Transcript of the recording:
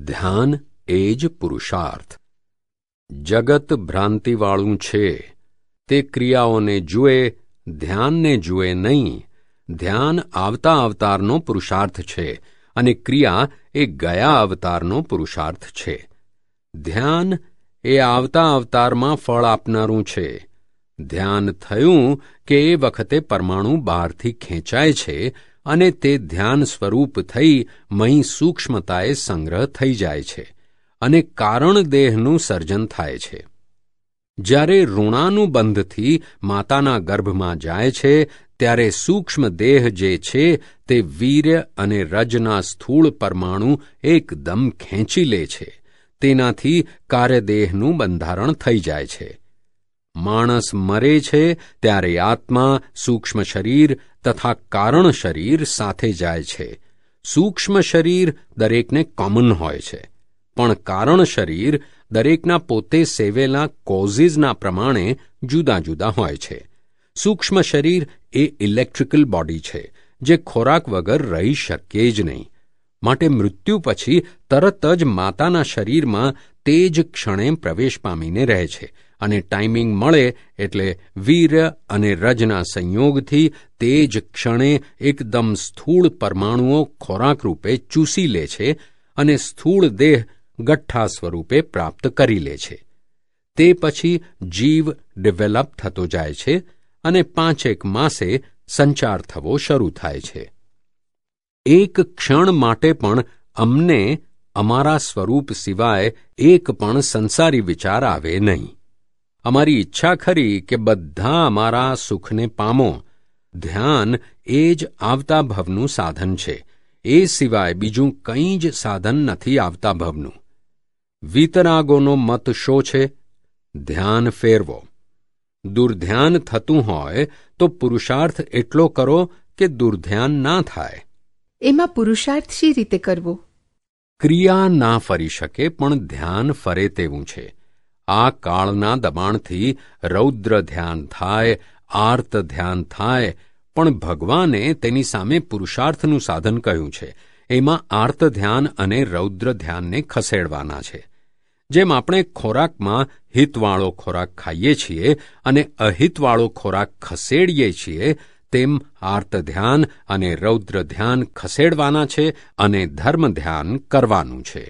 ધ્યાન એ જ પુરુષાર્થ. જગત ભ્રાંતિવાળું છે. તે ક્રિયાઓને જુએ, ધ્યાનને જુએ નહીં. ધ્યાન આવતા અવતારનો પુરુષાર્થ છે અને ક્રિયા એ ગયા અવતારનો પુરુષાર્થ છે. ધ્યાન એ આવતા અવતારમાં ફળ આપનારું છે. ધ્યાન થયું કે એ વખતે પરમાણુ બહારથી ખેંચાય છે અને તે ધ્યાન સ્વરૂપ થઈ મહી સૂક્ષ્મતાએ સંગ્રહ થઈ જાય છે અને કારણ દેહનું સર્જન થાય છે. જ્યારે ઋણાનું બંધથી માતાના ગર્ભમાં જાય છે, ત્યારે સૂક્ષ્મ દેહ જે છે તે વીર્ય અને રજના સ્થૂળ પરમાણુ એકદમ ખેંચી લે છે. તેનાથી કાર્યદેહનું બંધારણ થઈ જાય છે. માણસ મરે છે ત્યારે આત્મા સૂક્ષ્મ શરીર તથા કારણ શરીર સાથે જાય છે. સૂક્ષ્મ શરીર દરેકને કોમન હોય છે. પણ કારણ શરીર દરેકના પોતે સેવેલા કોઝિસના પ્રમાણે જુદા જુદા હોય છે. સૂક્ષ્મ શરીર એ ઇલેક્ટ્રિકલ બોડી છે, જે ખોરાક વગર રહી શકે જ નહીં. માટે મૃત્યુ પછી તરત જ માતાના શરીરમાં તે જ ક્ષણે પ્રવેશ પામીને રહે છે અને ટાઈમિંગ મળે એટલે વીર્ય અને રજના સંયોગથી તે જ ક્ષણે એકદમ સ્થૂળ પરમાણુઓ ખોરાક રૂપે ચૂસી લે છે અને સ્થૂળ દેહ ગઠ્ઠા સ્વરૂપે પ્રાપ્ત કરી લે છે. તે પછી જીવ ડેવલપ થતો જાય છે અને પાંચેક માસે સંચાર થવો શરૂ થાય છે. એક ક્ષણ માટે પણ અમને અમારા સ્વરૂપ સિવાય એક પણ સંસારી વિચાર આવે નહીં. અમારી ઈચ્છા ખરી કે બધા અમારા સુખને પામો. ધ્યાન એ જ આવતા ભવનું સાધન છે. એ સિવાય બીજું કંઈ જ સાધન નથી આવતા ભવનું. વિતરાગોનો મત શો છે? ધ્યાન ફેરવો. દુર્ધ્યાન થતું હોય તો પુરુષાર્થ એટલો કરો કે દુર્ધ્યાન ના થાય. એમાં પુરુષાર્થ શી રીતે કરવો? ક્રિયા ના ફરી શકે પણ ધ્યાન ફરે તેવું છે. આ કાળના દબાણથી રૌદ્ર ધ્યાન થાય, આર્ત ધ્યાન થાય, પણ ભગવાને તેની સામે પુરુષાર્થનું સાધન કહ્યું છે. એમાં આર્ત ધ્યાન અને રૌદ્ર ધ્યાનને ખસેડવાના છે. જેમ આપણે ખોરાકમાં હિતવાળો ખોરાક ખાઈએ છીએ અને અહિતવાળો ખોરાક ખસેડીએ છીએ તેમ આર્ત ધ્યાન અને રૌદ્ર ધ્યાન ખસેડવાના છે અને ધર્મ ધ્યાન કરવાનું છે.